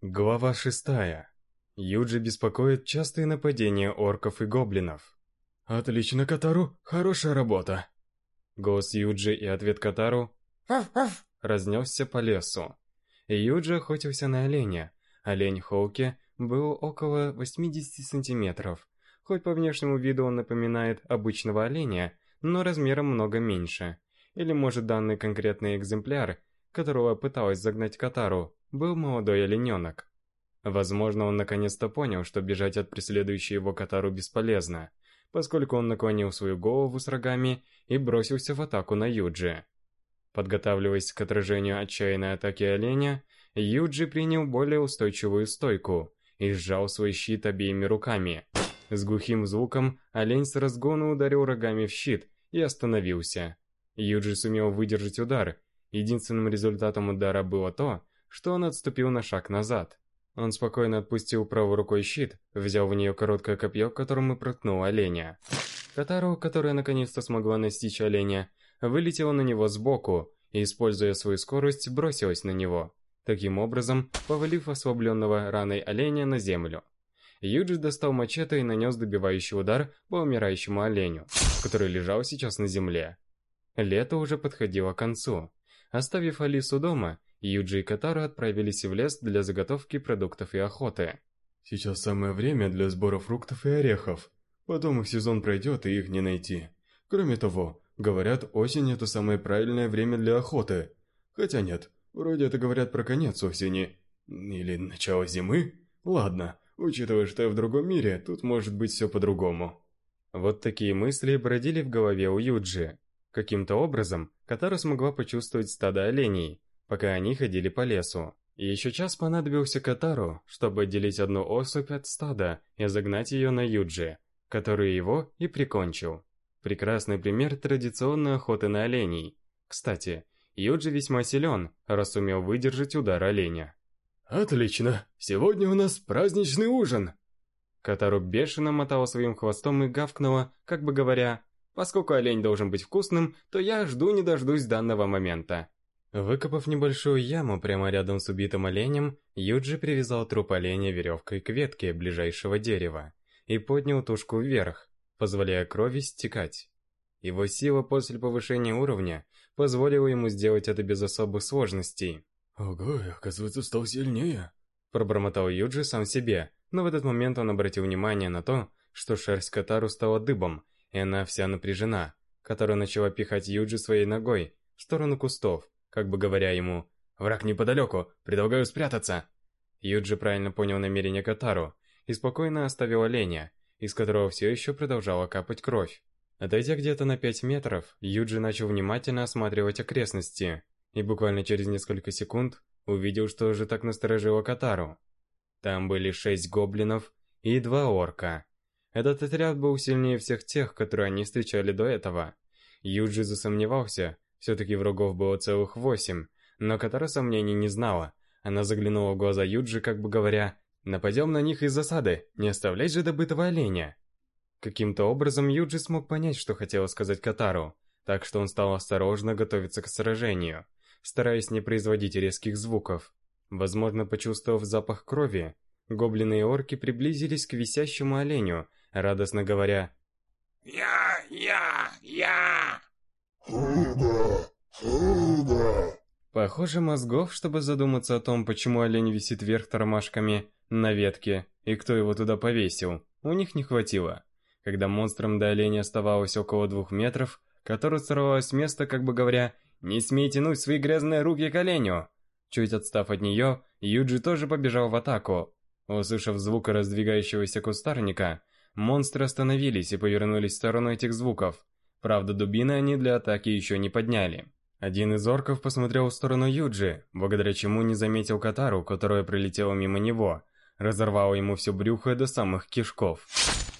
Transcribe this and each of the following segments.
Глава шестая. Юджи беспокоит частые нападения орков и гоблинов. «Отлично, Катару, хорошая работа!» Голос Юджи и ответ Катару разнесся по лесу. Юджи охотился на оленя. Олень Хоуки был около 80 сантиметров. Хоть по внешнему виду он напоминает обычного оленя, но размером много меньше. Или может данный конкретный экземпляр, которого пыталась загнать Катару, был молодой олененок. Возможно, он наконец-то понял, что бежать от преследующей его Катару бесполезно, поскольку он наклонил свою голову с рогами и бросился в атаку на Юджи. Подготавливаясь к отражению отчаянной атаки оленя, Юджи принял более устойчивую стойку и сжал свой щит обеими руками. С глухим звуком олень с разгона ударил рогами в щит и остановился. Юджи сумел выдержать удар. Единственным результатом удара было то, что он отступил на шаг назад. Он спокойно отпустил правой рукой щит, взял в нее короткое копье, которым и проткнул оленя. Катару, которая наконец-то смогла настичь оленя, вылетела на него сбоку и, используя свою скорость, бросилась на него, таким образом повалив ослабленного раной оленя на землю. Юджи достал мачете и нанес добивающий удар по умирающему оленю, который лежал сейчас на земле. Лето уже подходило к концу. Оставив Алису дома, Юджи и Катару отправились в лес для заготовки продуктов и охоты. Сейчас самое время для сбора фруктов и орехов. Потом их сезон пройдет и их не найти. Кроме того, говорят, осень это самое правильное время для охоты. Хотя нет, вроде это говорят про конец осени. Или начало зимы? Ладно, учитывая, что я в другом мире, тут может быть все по-другому. Вот такие мысли бродили в голове у Юджи. Каким-то образом Катара смогла почувствовать стадо оленей, пока они ходили по лесу. И еще час понадобился Катару, чтобы отделить одну особь от стада и загнать ее на Юджи, который его и прикончил. Прекрасный пример традиционной охоты на оленей. Кстати, Юджи весьма силен, раз сумел выдержать удар оленя. «Отлично! Сегодня у нас праздничный ужин!» Катару бешено мотала своим хвостом и гавкнула, как бы говоря, «Поскольку олень должен быть вкусным, то я жду не дождусь данного момента». Выкопав небольшую яму прямо рядом с убитым оленем, Юджи привязал труп оленя веревкой к ветке ближайшего дерева и поднял тушку вверх, позволяя крови стекать. Его сила после повышения уровня позволила ему сделать это без особых сложностей. «Ого, оказывается, стал сильнее!» Пробормотал Юджи сам себе, но в этот момент он обратил внимание на то, что шерсть Катару стала дыбом, и она вся напряжена. Катару начала пихать Юджи своей ногой в сторону кустов, как бы говоря ему «Враг неподалеку, предлагаю спрятаться!» Юджи правильно понял намерение Катару и спокойно оставил оленя, из которого все еще продолжала капать кровь. Отойдя где-то на 5 метров, Юджи начал внимательно осматривать окрестности, и буквально через несколько секунд увидел, что уже так насторожило Катару. Там были шесть гоблинов и два орка. Этот отряд был сильнее всех тех, которые они встречали до этого. Юджи засомневался, все-таки врагов было целых восемь, но Катара сомнений не знала. Она заглянула в глаза Юджи, как бы говоря, «Нападем на них из засады, не оставлять же добытого оленя». Каким-то образом Юджи смог понять, что хотела сказать Катару, так что он стал осторожно готовиться к сражению, стараясь не производить резких звуков. Возможно, почувствовав запах крови, гоблины и орки приблизились к висящему оленю, радостно говоря «Я, я, я!» Похоже, мозгов, чтобы задуматься о том, почему олень висит вверх тормашками на ветке, и кто его туда повесил, у них не хватило. Когда монстрам до оленя оставалось около двух метров, который сорвалась с места, как бы говоря, «Не смей тянуть свои грязные руки к оленю!» Чуть отстав от нее, Юджи тоже побежал в атаку. Услышав звук раздвигающегося кустарника, монстры остановились и повернулись в сторону этих звуков. Правда, дубины они для атаки еще не подняли. Один из орков посмотрел в сторону Юджи, благодаря чему не заметил Катару, которая пролетела мимо него, разорвала ему все брюхо до самых кишков.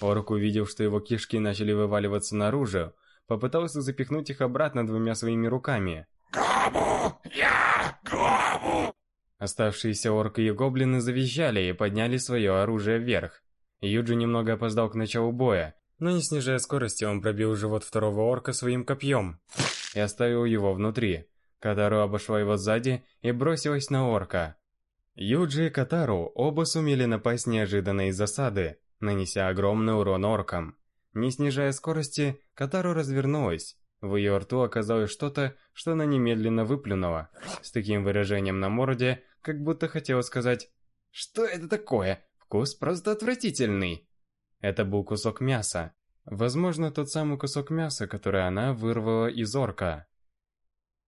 Орк, увидев, что его кишки начали вываливаться наружу, попытался запихнуть их обратно двумя своими руками. Габу! Я! Габу! Оставшиеся орки и гоблины завизжали и подняли свое оружие вверх. Юджи немного опоздал к началу боя, но не снижая скорости, он пробил живот второго орка своим копьем и оставил его внутри. Катару обошла его сзади и бросилась на орка. Юджи и Катару оба сумели напасть неожиданно из засады, нанеся огромный урон оркам. Не снижая скорости, Катару развернулась. В ее рту оказалось что-то, что она немедленно выплюнула, с таким выражением на морде, как будто хотела сказать «Что это такое? Вкус просто отвратительный!» Это был кусок мяса. Возможно, тот самый кусок мяса, который она вырвала из орка.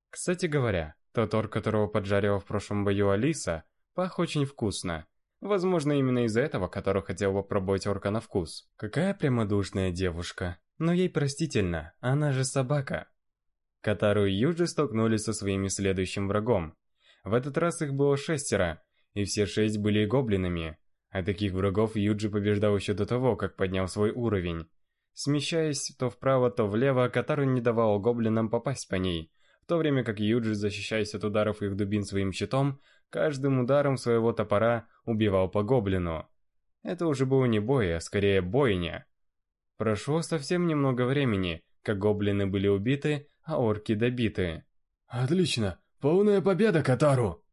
Кстати говоря, тот орк, которого поджарила в прошлом бою Алиса, пах очень вкусно. Возможно, именно из-за этого Котору хотел попробовать орка на вкус. Какая прямодушная девушка. Но ей простительно, она же собака. Катару и Юджи столкнулись со своими следующим врагом. В этот раз их было шестеро, и все шесть были гоблинами. А таких врагов Юджи побеждал еще до того, как поднял свой уровень. Смещаясь то вправо, то влево, Катару не давал гоблинам попасть по ней, в то время как Юджи, защищаясь от ударов их дубин своим щитом, каждым ударом своего топора убивал по гоблину. Это уже было не бой, а скорее бойня. Прошло совсем немного времени, как гоблины были убиты, а орки добиты. «Отлично! Полная победа, Катару!»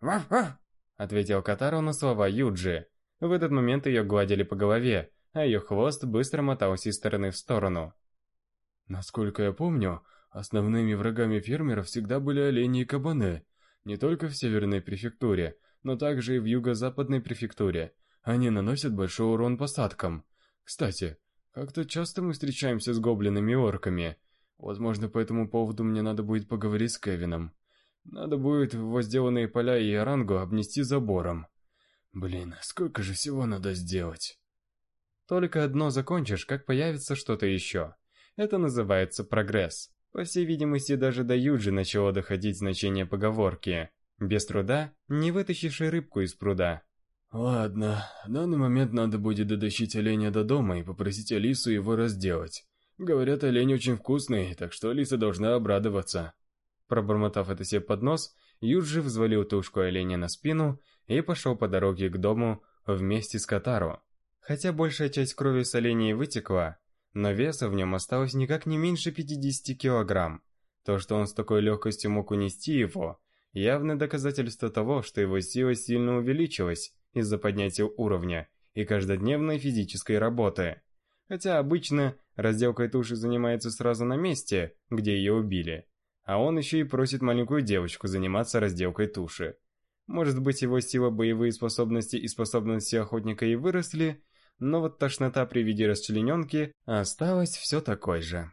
«Ваф-ваф!» — ответил Катару на слова Юджи. В этот момент ее гладили по голове, а ее хвост быстро мотался из стороны в сторону. Насколько я помню, основными врагами фермеров всегда были олени и кабаны. Не только в северной префектуре, но также и в юго-западной префектуре. Они наносят большой урон посадкам. Кстати, как-то часто мы встречаемся с гоблинами и орками. Возможно, по этому поводу мне надо будет поговорить с Кевином. Надо будет возделанные поля и орангу обнести забором. Блин, сколько же всего надо сделать. Только одно закончишь, как появится что-то еще. Это называется прогресс. По всей видимости, даже до Юджи начало доходить значение поговорки. Без труда не вытащишь и рыбку из пруда. Ладно, в данный момент надо будет дотащить оленя до дома и попросить Алису его разделать. Говорят, олень очень вкусный, так что Алиса должна обрадоваться. Пробормотав это себе под нос, Юджи взвалил тушку оленя на спину и пошел по дороге к дому вместе с Катару. Хотя большая часть крови с оленей вытекла, но веса в нем осталось никак не меньше 50 килограмм. То, что он с такой легкостью мог унести его, явное доказательство того, что его сила сильно увеличилась из-за поднятия уровня и каждодневной физической работы. Хотя обычно разделкой туши занимается сразу на месте, где ее убили. А он еще и просит маленькую девочку заниматься разделкой туши. Может быть его сила, боевые способности и способности охотника и выросли, но вот тошнота при виде расчлененки осталась все такой же.